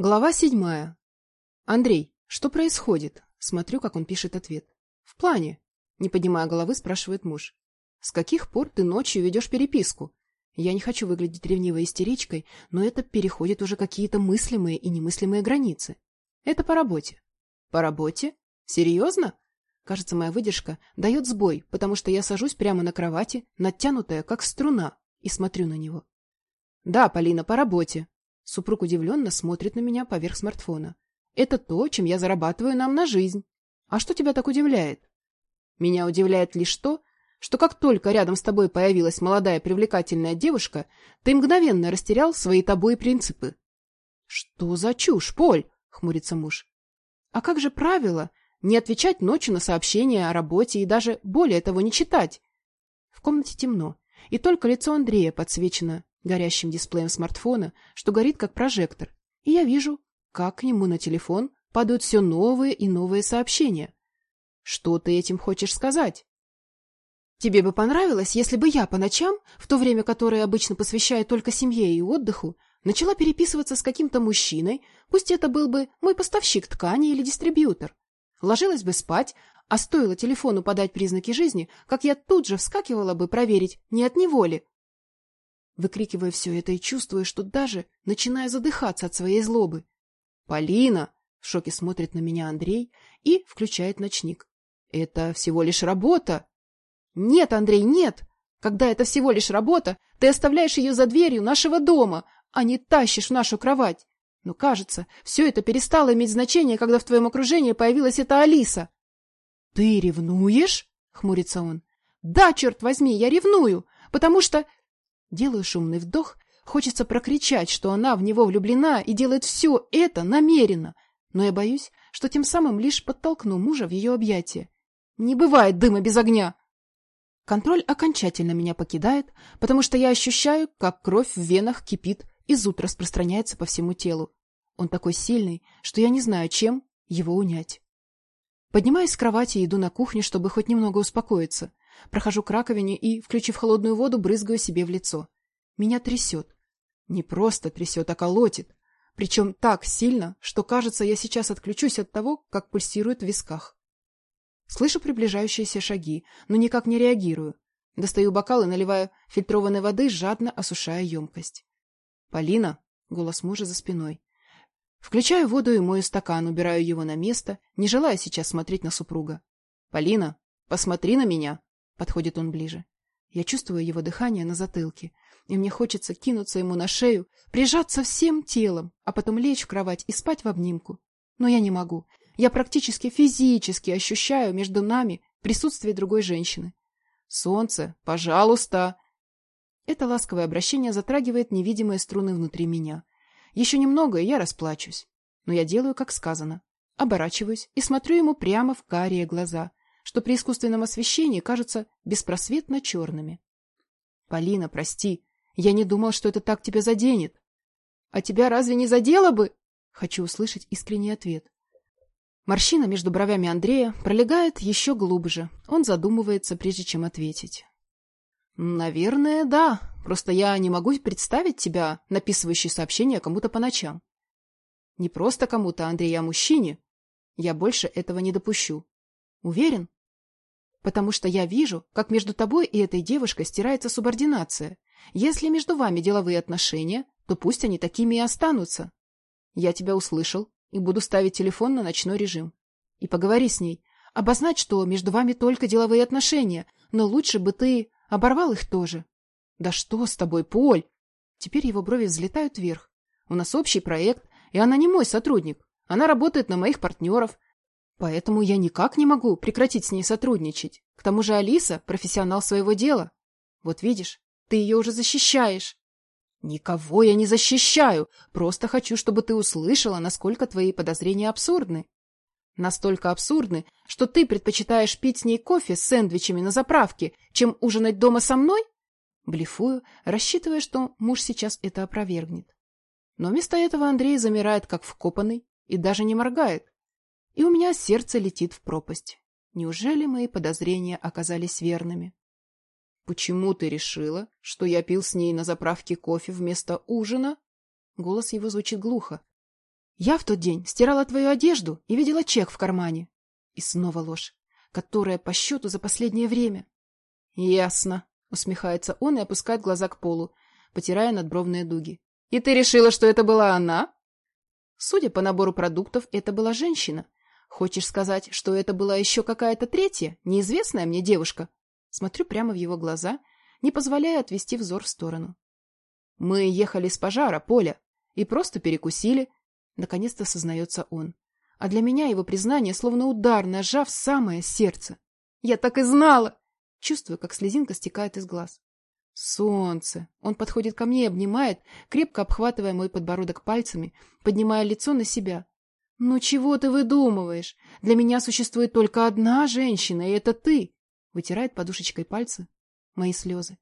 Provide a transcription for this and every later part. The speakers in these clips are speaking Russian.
Глава седьмая. Андрей, что происходит? Смотрю, как он пишет ответ. В плане. Не поднимая головы, спрашивает муж. С каких пор ты ночью ведешь переписку? Я не хочу выглядеть ревнивой истеричкой, но это переходит уже какие-то мыслимые и немыслимые границы. Это по работе. По работе? Серьезно? Кажется, моя выдержка дает сбой, потому что я сажусь прямо на кровати, натянутая, как струна, и смотрю на него. Да, Полина, по работе, Супруг удивленно смотрит на меня поверх смартфона. Это то, чем я зарабатываю нам на жизнь. А что тебя так удивляет? Меня удивляет лишь то, что как только рядом с тобой появилась молодая привлекательная девушка, ты мгновенно растерял свои тобой принципы. — Что за чушь, Поль? — хмурится муж. — А как же правило не отвечать ночью на сообщения о работе и даже более того не читать? В комнате темно, и только лицо Андрея подсвечено горящим дисплеем смартфона, что горит как прожектор, и я вижу, как к нему на телефон падают все новые и новые сообщения. Что ты этим хочешь сказать? Тебе бы понравилось, если бы я по ночам, в то время, которое обычно посвящаю только семье и отдыху, начала переписываться с каким-то мужчиной, пусть это был бы мой поставщик ткани или дистрибьютор. Ложилась бы спать, а стоило телефону подать признаки жизни, как я тут же вскакивала бы проверить, не от него ли, выкрикивая все это и чувствуя, что даже начиная задыхаться от своей злобы. «Полина!» — в шоке смотрит на меня Андрей и включает ночник. «Это всего лишь работа!» «Нет, Андрей, нет! Когда это всего лишь работа, ты оставляешь ее за дверью нашего дома, а не тащишь в нашу кровать. Но, кажется, все это перестало иметь значение, когда в твоем окружении появилась эта Алиса». «Ты ревнуешь?» — хмурится он. «Да, черт возьми, я ревную, потому что Делаю шумный вдох. Хочется прокричать, что она в него влюблена и делает все это намеренно. Но я боюсь, что тем самым лишь подтолкну мужа в ее объятия. Не бывает дыма без огня. Контроль окончательно меня покидает, потому что я ощущаю, как кровь в венах кипит и зуд распространяется по всему телу. Он такой сильный, что я не знаю, чем его унять. Поднимаюсь с кровати и иду на кухню, чтобы хоть немного успокоиться. Прохожу к раковине и, включив холодную воду, брызгаю себе в лицо. Меня трясет. Не просто трясет, а колотит. Причем так сильно, что, кажется, я сейчас отключусь от того, как пульсирует в висках. Слышу приближающиеся шаги, но никак не реагирую. Достаю бокал и наливаю фильтрованной воды, жадно осушая емкость. «Полина!» — голос мужа за спиной. Включаю воду и мою стакан, убираю его на место, не желая сейчас смотреть на супруга. «Полина, посмотри на меня!» Подходит он ближе. Я чувствую его дыхание на затылке, и мне хочется кинуться ему на шею, прижаться всем телом, а потом лечь в кровать и спать в обнимку. Но я не могу. Я практически физически ощущаю между нами присутствие другой женщины. «Солнце, пожалуйста!» Это ласковое обращение затрагивает невидимые струны внутри меня. Еще немного, и я расплачусь. Но я делаю, как сказано. Оборачиваюсь и смотрю ему прямо в карие глаза, что при искусственном освещении кажутся беспросветно черными. — Полина, прости, я не думал, что это так тебя заденет. — А тебя разве не задело бы? Хочу услышать искренний ответ. Морщина между бровями Андрея пролегает еще глубже. Он задумывается, прежде чем ответить. «Наверное, да. Просто я не могу представить тебя, написывающий сообщения кому-то по ночам. Не просто кому-то, Андрей, а мужчине. Я больше этого не допущу. Уверен?» Потому что я вижу, как между тобой и этой девушкой стирается субординация. Если между вами деловые отношения, то пусть они такими и останутся. Я тебя услышал и буду ставить телефон на ночной режим. И поговори с ней. Обозначь, что между вами только деловые отношения, но лучше бы ты оборвал их тоже. Да что с тобой, Поль? Теперь его брови взлетают вверх. У нас общий проект, и она не мой сотрудник. Она работает на моих партнеров, Поэтому я никак не могу прекратить с ней сотрудничать. К тому же Алиса – профессионал своего дела. Вот видишь, ты ее уже защищаешь. Никого я не защищаю, просто хочу, чтобы ты услышала, насколько твои подозрения абсурдны. Настолько абсурдны, что ты предпочитаешь пить с ней кофе с сэндвичами на заправке, чем ужинать дома со мной? Блефую, рассчитывая, что муж сейчас это опровергнет. Но вместо этого Андрей замирает, как вкопанный, и даже не моргает и у меня сердце летит в пропасть. Неужели мои подозрения оказались верными? «Почему ты решила, что я пил с ней на заправке кофе вместо ужина?» Голос его звучит глухо. Я в тот день стирала твою одежду и видела чек в кармане. И снова ложь, которая по счету за последнее время. Ясно, усмехается он и опускает глаза к полу, потирая надбровные дуги. И ты решила, что это была она? Судя по набору продуктов, это была женщина. Хочешь сказать, что это была еще какая-то третья, неизвестная мне девушка? Смотрю прямо в его глаза, не позволяя отвести взор в сторону. Мы ехали с пожара, Поля, и просто перекусили. Наконец-то сознается он. А для меня его признание словно удар, нажав самое сердце. Я так и знала! Чувствую, как слезинка стекает из глаз. Солнце. Он подходит ко мне и обнимает, крепко обхватывая мой подбородок пальцами, поднимая лицо на себя. «Ну чего ты выдумываешь? Для меня существует только одна женщина, и это ты!» Вытирает подушечкой пальцы мои слезы.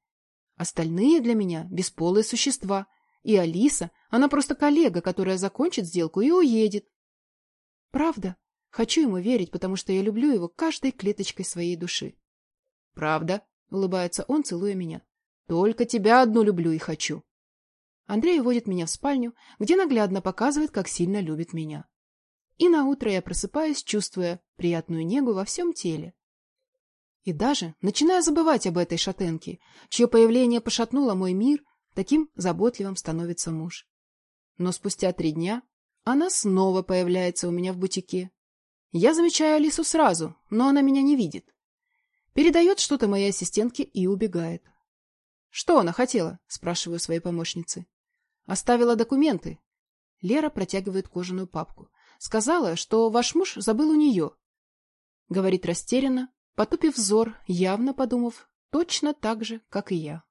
Остальные для меня бесполые существа. И Алиса, она просто коллега, которая закончит сделку и уедет. Правда? Хочу ему верить, потому что я люблю его каждой клеточкой своей души. Правда? Улыбается он, целуя меня. Только тебя одну люблю и хочу. Андрей уводит меня в спальню, где наглядно показывает, как сильно любит меня. И на утро я просыпаюсь, чувствуя приятную негу во всем теле. И даже начинаю забывать об этой шатенке, чье появление пошатнуло мой мир, таким заботливым становится муж. Но спустя три дня она снова появляется у меня в бутике. Я замечаю Алису сразу, но она меня не видит. Передает что-то моей ассистентке и убегает. «Что она хотела?» – спрашиваю своей помощницы. «Оставила документы». Лера протягивает кожаную папку. «Сказала, что ваш муж забыл у нее». Говорит растерянно, потупив взор, явно подумав, точно так же, как и я.